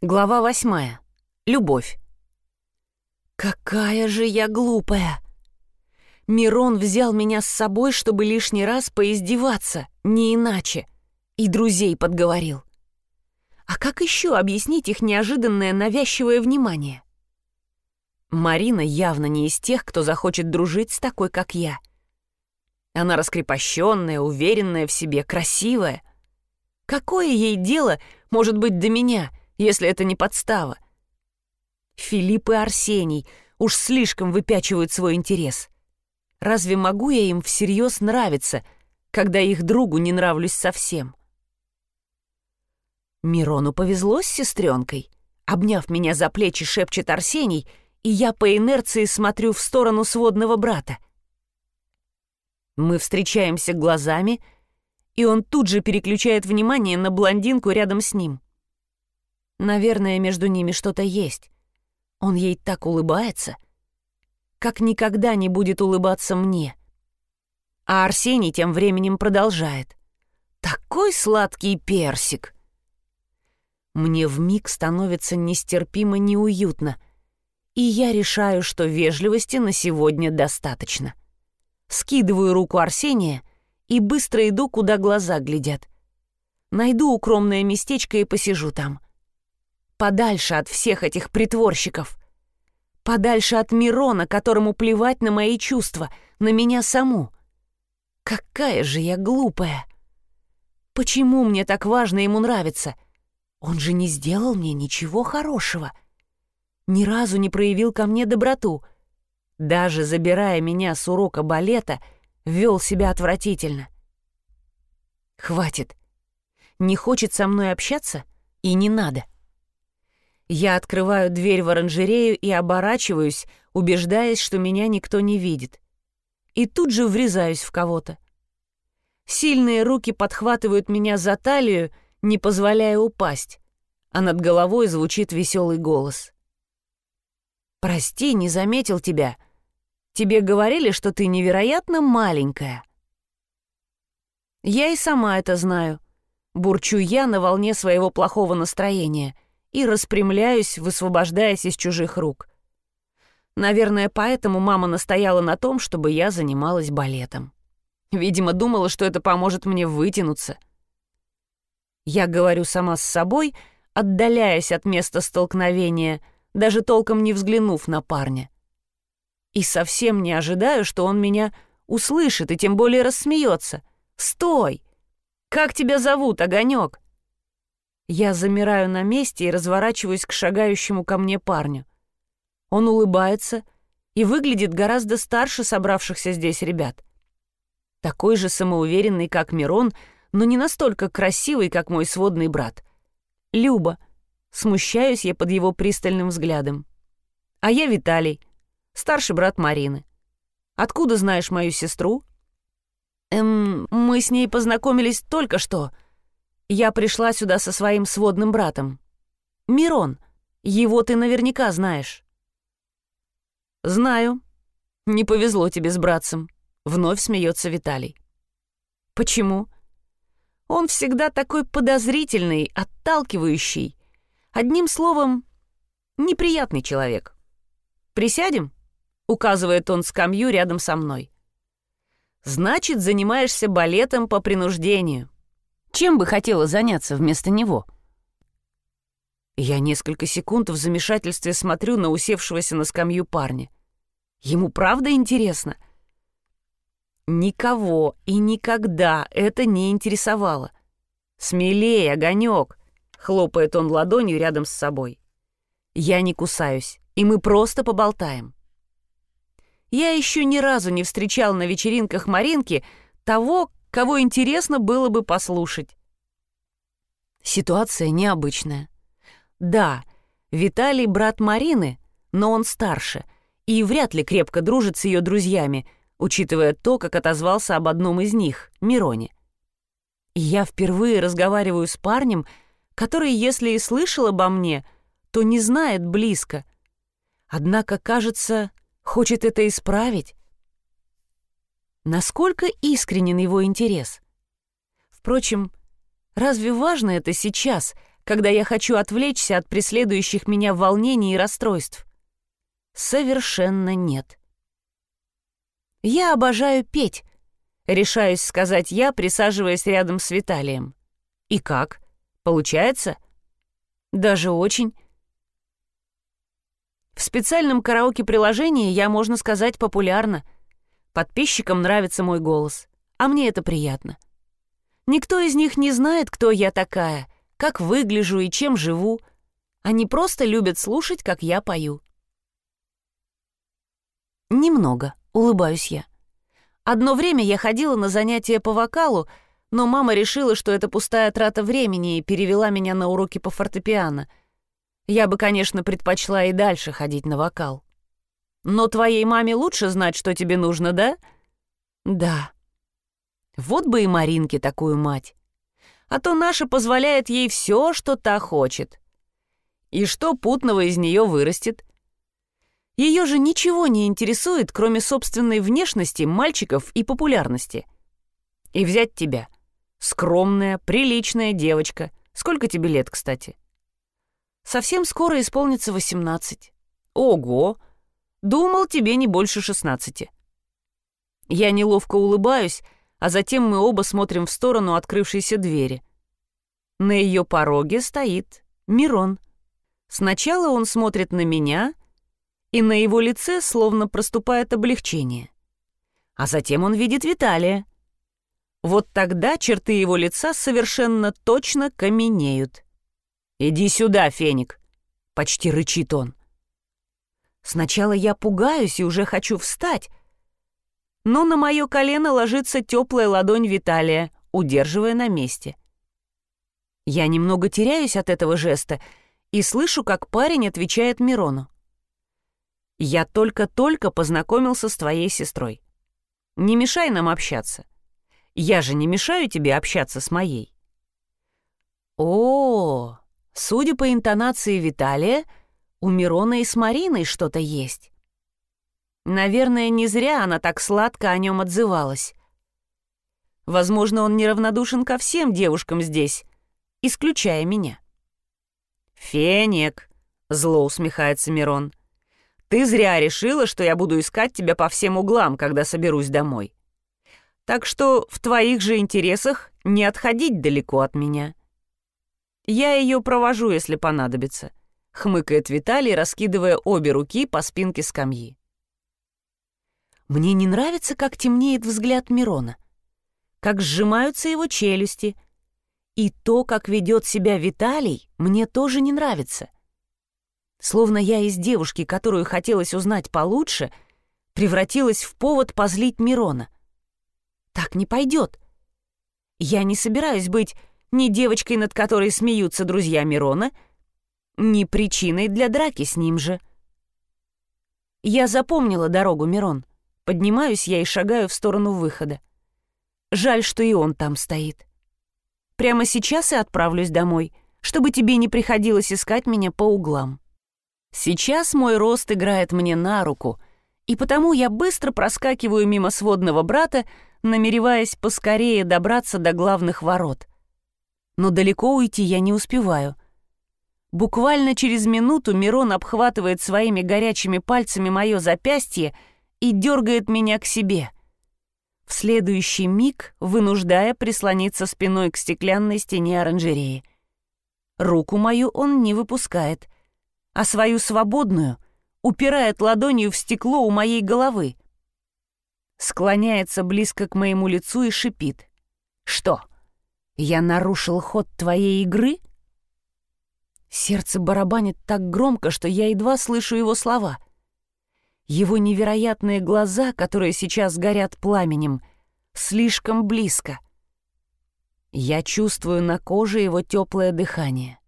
Глава восьмая. Любовь. Какая же я глупая! Мирон взял меня с собой, чтобы лишний раз поиздеваться, не иначе, и друзей подговорил. А как еще объяснить их неожиданное навязчивое внимание? Марина явно не из тех, кто захочет дружить с такой, как я. Она раскрепощенная, уверенная в себе, красивая. Какое ей дело может быть до меня — если это не подстава. Филипп и Арсений уж слишком выпячивают свой интерес. Разве могу я им всерьез нравиться, когда их другу не нравлюсь совсем? Мирону повезло с сестренкой. Обняв меня за плечи, шепчет Арсений, и я по инерции смотрю в сторону сводного брата. Мы встречаемся глазами, и он тут же переключает внимание на блондинку рядом с ним. Наверное, между ними что-то есть. Он ей так улыбается, как никогда не будет улыбаться мне. А Арсений тем временем продолжает. «Такой сладкий персик!» Мне вмиг становится нестерпимо неуютно, и я решаю, что вежливости на сегодня достаточно. Скидываю руку Арсения и быстро иду, куда глаза глядят. Найду укромное местечко и посижу там — Подальше от всех этих притворщиков. Подальше от Мирона, которому плевать на мои чувства, на меня саму. Какая же я глупая. Почему мне так важно ему нравиться? Он же не сделал мне ничего хорошего. Ни разу не проявил ко мне доброту. Даже забирая меня с урока балета, вел себя отвратительно. Хватит. Не хочет со мной общаться? И не надо. — я открываю дверь в оранжерею и оборачиваюсь, убеждаясь, что меня никто не видит. И тут же врезаюсь в кого-то. Сильные руки подхватывают меня за талию, не позволяя упасть, а над головой звучит веселый голос. «Прости, не заметил тебя. Тебе говорили, что ты невероятно маленькая». Я и сама это знаю. Бурчу я на волне своего плохого настроения — и распрямляюсь, высвобождаясь из чужих рук. Наверное, поэтому мама настояла на том, чтобы я занималась балетом. Видимо, думала, что это поможет мне вытянуться. Я говорю сама с собой, отдаляясь от места столкновения, даже толком не взглянув на парня. И совсем не ожидаю, что он меня услышит и тем более рассмеется. «Стой! Как тебя зовут, Огонек?» Я замираю на месте и разворачиваюсь к шагающему ко мне парню. Он улыбается и выглядит гораздо старше собравшихся здесь ребят. Такой же самоуверенный, как Мирон, но не настолько красивый, как мой сводный брат. Люба. Смущаюсь я под его пристальным взглядом. А я Виталий, старший брат Марины. Откуда знаешь мою сестру? Эм, мы с ней познакомились только что — я пришла сюда со своим сводным братом. Мирон, его ты наверняка знаешь». «Знаю. Не повезло тебе с братцем», — вновь смеется Виталий. «Почему?» «Он всегда такой подозрительный, отталкивающий. Одним словом, неприятный человек. Присядем?» — указывает он скамью рядом со мной. «Значит, занимаешься балетом по принуждению. Чем бы хотела заняться вместо него? Я несколько секунд в замешательстве смотрю на усевшегося на скамью парня. Ему правда интересно? Никого и никогда это не интересовало. «Смелее, огонек!» — хлопает он ладонью рядом с собой. Я не кусаюсь, и мы просто поболтаем. Я еще ни разу не встречал на вечеринках Маринки того, кого интересно было бы послушать. Ситуация необычная. Да, Виталий брат Марины, но он старше и вряд ли крепко дружит с ее друзьями, учитывая то, как отозвался об одном из них, Мироне. И я впервые разговариваю с парнем, который, если и слышал обо мне, то не знает близко. Однако, кажется, хочет это исправить. Насколько искренен его интерес? Впрочем, разве важно это сейчас, когда я хочу отвлечься от преследующих меня волнений и расстройств? Совершенно нет. Я обожаю петь, решаюсь сказать я, присаживаясь рядом с Виталием. И как? Получается? Даже очень. В специальном караоке-приложении я, можно сказать, популярна. Подписчикам нравится мой голос, а мне это приятно. Никто из них не знает, кто я такая, как выгляжу и чем живу. Они просто любят слушать, как я пою. Немного, улыбаюсь я. Одно время я ходила на занятия по вокалу, но мама решила, что это пустая трата времени и перевела меня на уроки по фортепиано — я бы, конечно, предпочла и дальше ходить на вокал. Но твоей маме лучше знать, что тебе нужно, да? Да. Вот бы и Маринке такую мать. А то наша позволяет ей все, что та хочет. И что путного из нее вырастет? Ее же ничего не интересует, кроме собственной внешности, мальчиков и популярности. И взять тебя. Скромная, приличная девочка. Сколько тебе лет, кстати? — Совсем скоро исполнится восемнадцать. Ого! Думал, тебе не больше шестнадцати. Я неловко улыбаюсь, а затем мы оба смотрим в сторону открывшейся двери. На ее пороге стоит Мирон. Сначала он смотрит на меня, и на его лице словно проступает облегчение. А затем он видит Виталия. Вот тогда черты его лица совершенно точно каменеют. «Иди сюда, Феник!» — почти рычит он. Сначала я пугаюсь и уже хочу встать, но на мое колено ложится теплая ладонь Виталия, удерживая на месте. Я немного теряюсь от этого жеста и слышу, как парень отвечает Мирону. «Я только-только познакомился с твоей сестрой. Не мешай нам общаться. Я же не мешаю тебе общаться с моей». «О, Судя по интонации Виталия, у Мирона и с Мариной что-то есть. Наверное, не зря она так сладко о нем отзывалась. Возможно, он неравнодушен ко всем девушкам здесь, исключая меня. «Феник», — зло усмехается Мирон, — «ты зря решила, что я буду искать тебя по всем углам, когда соберусь домой. Так что в твоих же интересах не отходить далеко от меня». Я ее провожу, если понадобится», — хмыкает Виталий, раскидывая обе руки по спинке скамьи. Мне не нравится, как темнеет взгляд Мирона, как сжимаются его челюсти, и то, как ведет себя Виталий, мне тоже не нравится. Словно я из девушки, которую хотелось узнать получше, превратилась в повод позлить Мирона. Так не пойдет. Я не собираюсь быть ни девочкой, над которой смеются друзья Мирона, ни причиной для драки с ним же. Я запомнила дорогу, Мирон. Поднимаюсь я и шагаю в сторону выхода. Жаль, что и он там стоит. Прямо сейчас и отправлюсь домой, чтобы тебе не приходилось искать меня по углам. Сейчас мой рост играет мне на руку, и потому я быстро проскакиваю мимо сводного брата, намереваясь поскорее добраться до главных ворот — но далеко уйти я не успеваю. Буквально через минуту Мирон обхватывает своими горячими пальцами мое запястье и дергает меня к себе. В следующий миг вынуждая прислониться спиной к стеклянной стене оранжереи. Руку мою он не выпускает, а свою свободную упирает ладонью в стекло у моей головы. Склоняется близко к моему лицу и шипит. «Что?» Я нарушил ход твоей игры? Сердце барабанит так громко, что я едва слышу его слова. Его невероятные глаза, которые сейчас горят пламенем, слишком близко. Я чувствую на коже его теплое дыхание.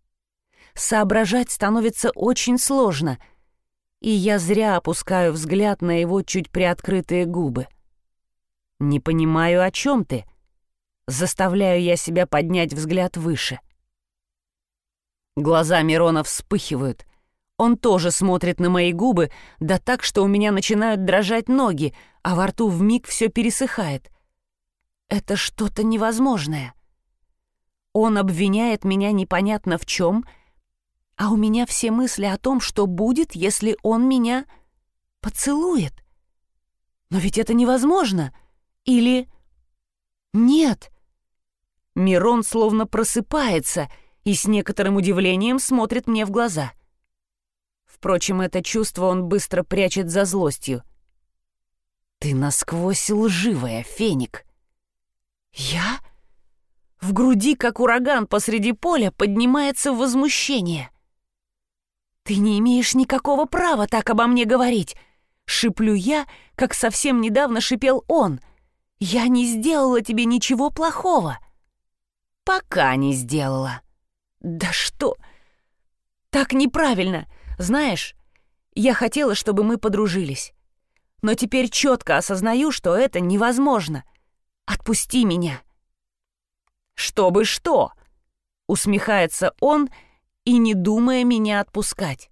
Соображать становится очень сложно, и я зря опускаю взгляд на его чуть приоткрытые губы. «Не понимаю, о чем ты?» Заставляю я себя поднять взгляд выше. Глаза Мирона вспыхивают. Он тоже смотрит на мои губы, да так, что у меня начинают дрожать ноги, а во рту вмиг все пересыхает. Это что-то невозможное. Он обвиняет меня непонятно в чем, а у меня все мысли о том, что будет, если он меня поцелует. Но ведь это невозможно. Или... Нет. Мирон словно просыпается и с некоторым удивлением смотрит мне в глаза. Впрочем, это чувство он быстро прячет за злостью. «Ты насквозь лживая, Феник!» «Я?» В груди, как ураган посреди поля, поднимается возмущение. «Ты не имеешь никакого права так обо мне говорить!» Шиплю я, как совсем недавно шипел он. «Я не сделала тебе ничего плохого!» «Пока не сделала!» «Да что?» «Так неправильно! Знаешь, я хотела, чтобы мы подружились. Но теперь четко осознаю, что это невозможно. Отпусти меня!» «Чтобы что?» — усмехается он и не думая меня отпускать.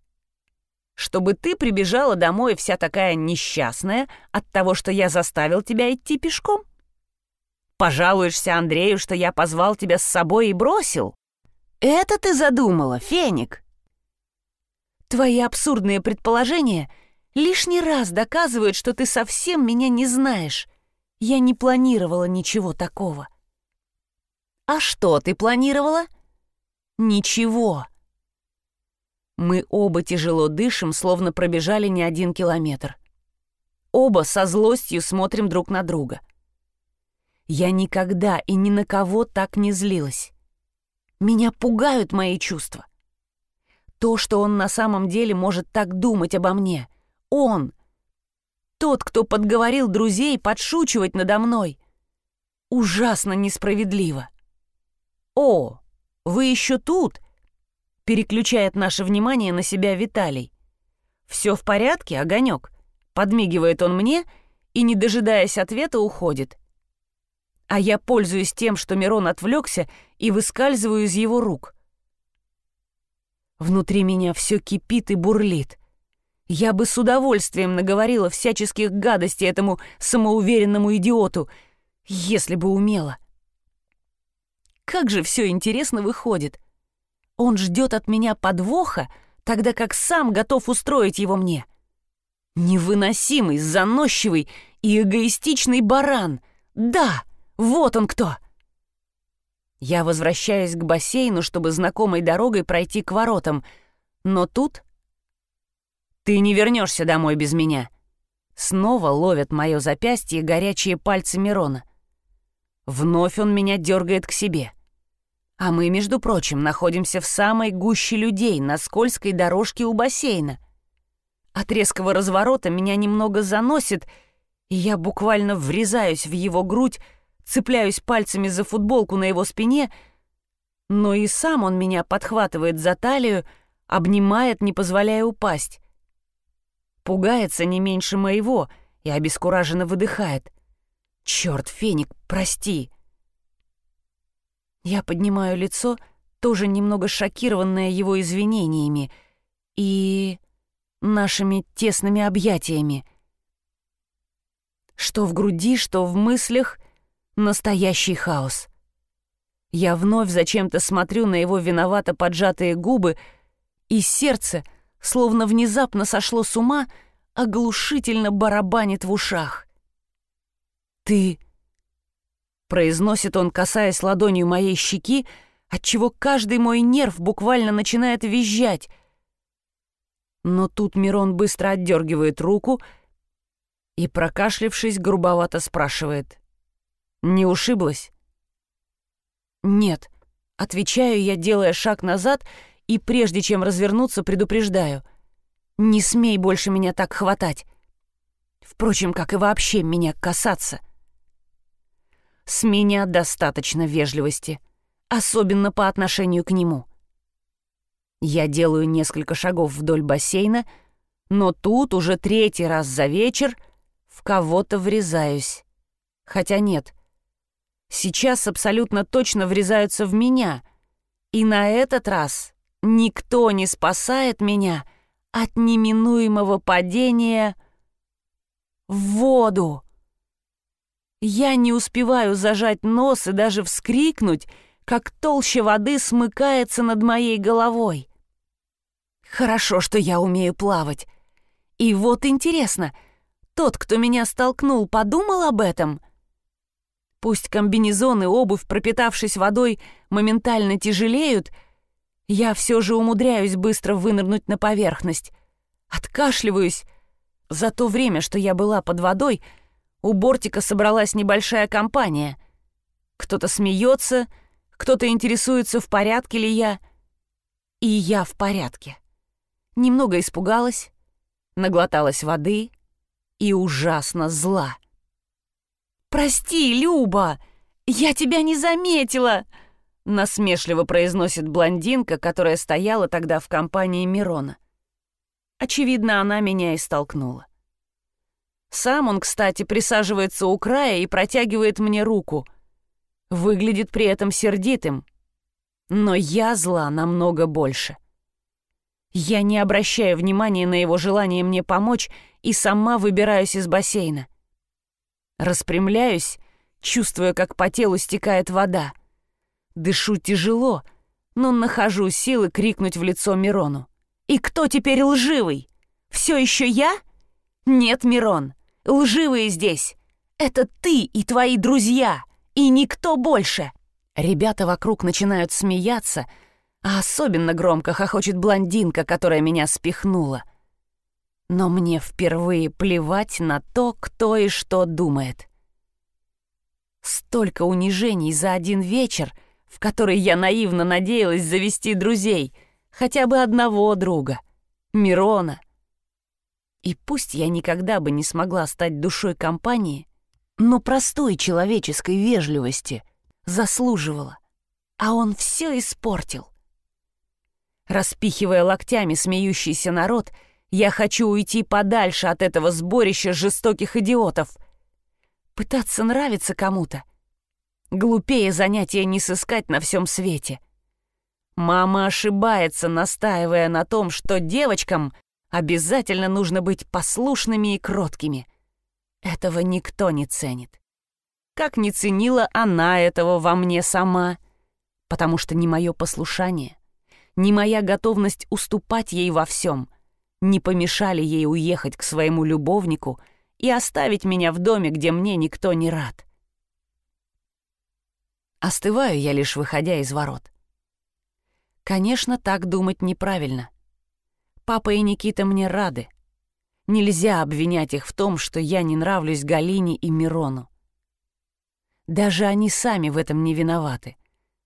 «Чтобы ты прибежала домой вся такая несчастная от того, что я заставил тебя идти пешком? Пожалуешься Андрею, что я позвал тебя с собой и бросил? Это ты задумала, Феник?» Твои абсурдные предположения лишний раз доказывают, что ты совсем меня не знаешь. Я не планировала ничего такого. А что ты планировала? Ничего. Мы оба тяжело дышим, словно пробежали не один километр. Оба со злостью смотрим друг на друга. Я никогда и ни на кого так не злилась. Меня пугают мои чувства. То, что он на самом деле может так думать обо мне. Он. Тот, кто подговорил друзей подшучивать надо мной. Ужасно несправедливо. «О, вы еще тут?» — переключает наше внимание на себя Виталий. «Все в порядке, огонек?» — подмигивает он мне и, не дожидаясь ответа, уходит. А я пользуюсь тем, что Мирон отвлекся, и выскальзываю из его рук. Внутри меня все кипит и бурлит. Я бы с удовольствием наговорила всяческих гадостей этому самоуверенному идиоту, если бы умела. — как же все интересно выходит. Он ждет от меня подвоха, тогда как сам готов устроить его мне. Невыносимый, заносчивый и эгоистичный баран. Да, вот он кто. Я возвращаюсь к бассейну, чтобы знакомой дорогой пройти к воротам, но тут... Ты не вернешься домой без меня. Снова ловят мое запястье горячие пальцы Мирона. Вновь он меня дергает к себе. А мы, между прочим, находимся в самой гуще людей на скользкой дорожке у бассейна. От резкого разворота меня немного заносит, и я буквально врезаюсь в его грудь, цепляюсь пальцами за футболку на его спине, но и сам он меня подхватывает за талию, обнимает, не позволяя упасть. Пугается не меньше моего и обескураженно выдыхает. «Чёрт, Феник, прости!» Я поднимаю лицо, тоже немного шокированное его извинениями и нашими тесными объятиями. Что в груди, что в мыслях — настоящий хаос. Я вновь зачем-то смотрю на его виновато поджатые губы, и сердце, словно внезапно сошло с ума, оглушительно барабанит в ушах. «Ты Произносит он, касаясь ладонью моей щеки, отчего каждый мой нерв буквально начинает визжать. Но тут Мирон быстро отдергивает руку и, прокашлившись, грубовато спрашивает. «Не ушиблась?» «Нет», — отвечаю я, делая шаг назад, и прежде чем развернуться, предупреждаю. «Не смей больше меня так хватать. Впрочем, как и вообще меня касаться». С меня достаточно вежливости, особенно по отношению к нему. Я делаю несколько шагов вдоль бассейна, но тут уже третий раз за вечер в кого-то врезаюсь. Хотя нет, сейчас абсолютно точно врезаются в меня, и на этот раз никто не спасает меня от неминуемого падения в воду. Я не успеваю зажать нос и даже вскрикнуть, как толща воды смыкается над моей головой. Хорошо, что я умею плавать. И вот интересно, тот, кто меня столкнул, подумал об этом? Пусть комбинезон и обувь, пропитавшись водой, моментально тяжелеют, я все же умудряюсь быстро вынырнуть на поверхность. Откашливаюсь. За то время, что я была под водой, у бортика собралась небольшая компания. Кто-то смеется, кто-то интересуется, в порядке ли я. И я в порядке. Немного испугалась, наглоталась воды и ужасно зла. «Прости, Люба, я тебя не заметила!» насмешливо произносит блондинка, которая стояла тогда в компании Мирона. Очевидно, она меня и столкнула. Сам он, кстати, присаживается у края и протягивает мне руку. Выглядит при этом сердитым. Но я зла намного больше. Я не обращаю внимания на его желание мне помочь и сама выбираюсь из бассейна. Распрямляюсь, чувствуя, как по телу стекает вода. Дышу тяжело, но нахожу силы крикнуть в лицо Мирону. «И кто теперь лживый? Все еще я?» «Нет, Мирон, лживые здесь. Это ты и твои друзья, и никто больше!» Ребята вокруг начинают смеяться, а особенно громко хохочет блондинка, которая меня спихнула. Но мне впервые плевать на то, кто и что думает. Столько унижений за один вечер — в которой я наивно надеялась завести друзей, хотя бы одного друга, Мирона. И пусть я никогда бы не смогла стать душой компании, но простой человеческой вежливости заслуживала, а он все испортил. Распихивая локтями смеющийся народ, я хочу уйти подальше от этого сборища жестоких идиотов. Пытаться нравиться кому-то — Глупее занятия не сыскать на всем свете. Мама ошибается, настаивая на том, что девочкам обязательно нужно быть послушными и кроткими. Этого никто не ценит. Как не ценила она этого во мне сама, потому что ни мое послушание, ни моя готовность уступать ей во всем не помешали ей уехать к своему любовнику и оставить меня в доме, где мне никто не рад. Остываю я лишь выходя из ворот. Конечно, так думать неправильно. Папа и Никита мне рады. Нельзя обвинять их в том, что я не нравлюсь Галине и Мирону. Даже они сами в этом не виноваты.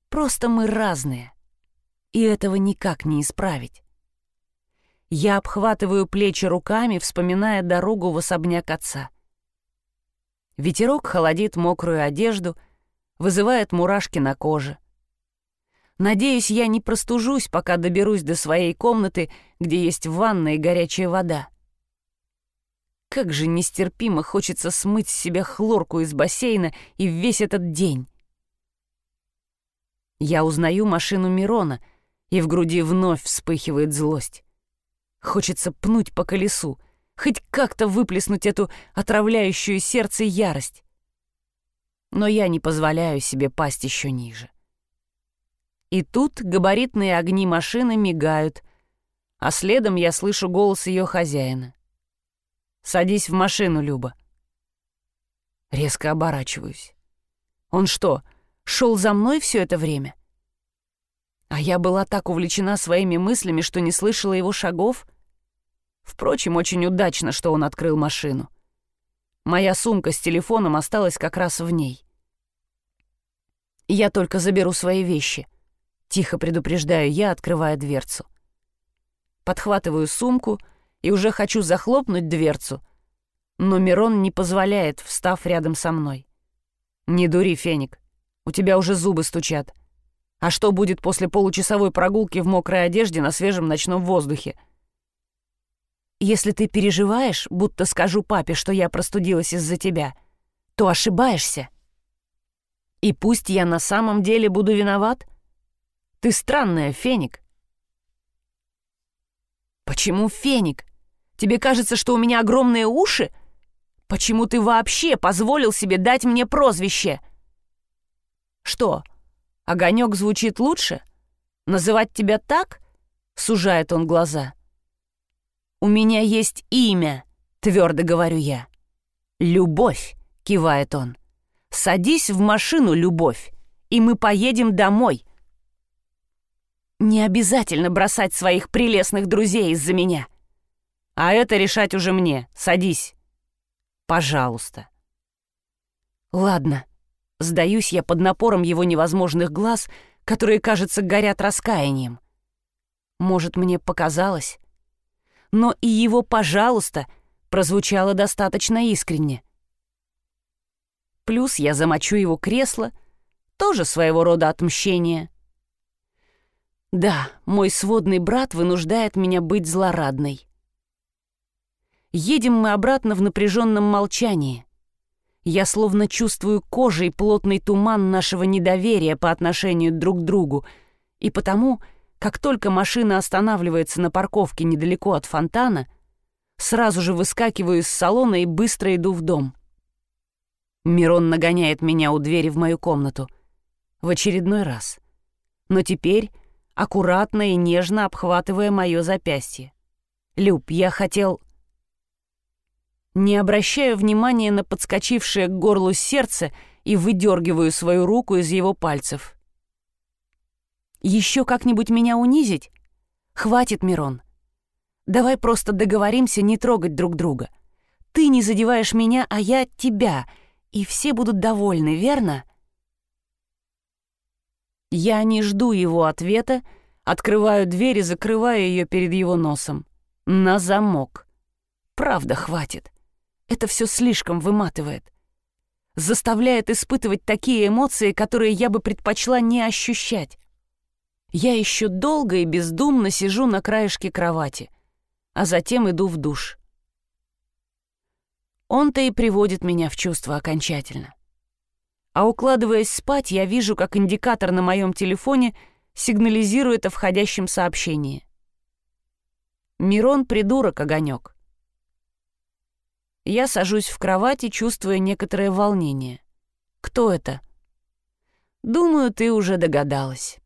Просто мы разные. И этого никак не исправить. Я обхватываю плечи руками, вспоминая дорогу в особняк отца. Ветерок холодит мокрую одежду — вызывает мурашки на коже. Надеюсь, я не простужусь, пока доберусь до своей комнаты, где есть ванна и горячая вода. Как же нестерпимо хочется смыть с себя хлорку из бассейна и весь этот день. Я узнаю машину Мирона, и в груди вновь вспыхивает злость. Хочется пнуть по колесу, хоть как-то выплеснуть эту отравляющую сердце ярость но я не позволяю себе пасть еще ниже. И тут габаритные огни машины мигают, а следом я слышу голос ее хозяина. «Садись в машину, Люба». Резко оборачиваюсь. Он что, шел за мной все это время? А я была так увлечена своими мыслями, что не слышала его шагов. Впрочем, очень удачно, что он открыл машину. Моя сумка с телефоном осталась как раз в ней. Я только заберу свои вещи. Тихо предупреждаю я, открывая дверцу. Подхватываю сумку и уже хочу захлопнуть дверцу, но Мирон не позволяет, встав рядом со мной. «Не дури, Феник, у тебя уже зубы стучат. А что будет после получасовой прогулки в мокрой одежде на свежем ночном воздухе?» Если ты переживаешь, будто скажу папе, что я простудилась из-за тебя, то ошибаешься. И пусть я на самом деле буду виноват. Ты странная, Феник. Почему Феник? Тебе кажется, что у меня огромные уши? Почему ты вообще позволил себе дать мне прозвище? Что, Огонек звучит лучше? Называть тебя так? Сужает он глаза. У меня есть имя, твердо говорю я. Любовь, кивает он. Садись в машину, любовь, и мы поедем домой. Не обязательно бросать своих прелестных друзей из-за меня. А это решать уже мне. Садись. Пожалуйста. Ладно. Сдаюсь я под напором его невозможных глаз, которые, кажется, горят раскаянием. Может, мне показалось? Но и его «пожалуйста» прозвучало достаточно искренне. Плюс я замочу его кресло, тоже своего рода отмщение. Да, мой сводный брат вынуждает меня быть злорадной. Едем мы обратно в напряженном молчании. Я словно чувствую кожей плотный туман нашего недоверия по отношению друг к другу, и потому, как только машина останавливается на парковке недалеко от фонтана, сразу же выскакиваю из салона и быстро иду в дом. Мирон нагоняет меня у двери в мою комнату. В очередной раз. Но теперь аккуратно и нежно обхватывая мое запястье. «Люб, я хотел...» Не обращаю внимания на подскочившее к горлу сердце и выдергиваю свою руку из его пальцев. «Еще как-нибудь меня унизить? Хватит, Мирон. Давай просто договоримся не трогать друг друга. Ты не задеваешь меня, а я тебя, и все будут довольны, верно?» Я не жду его ответа, открываю дверь и закрываю ее перед его носом. На замок. Правда, хватит. Это все слишком выматывает. Заставляет испытывать такие эмоции, которые я бы предпочла не ощущать. Я еще долго и бездумно сижу на краешке кровати, а затем иду в душ. Он-то и приводит меня в чувство окончательно. А укладываясь спать, я вижу, как индикатор на моем телефоне сигнализирует о входящем сообщении. Мирон — придурок, огонек. Я сажусь в кровати, чувствуя некоторое волнение. Кто это? Думаю, ты уже догадалась.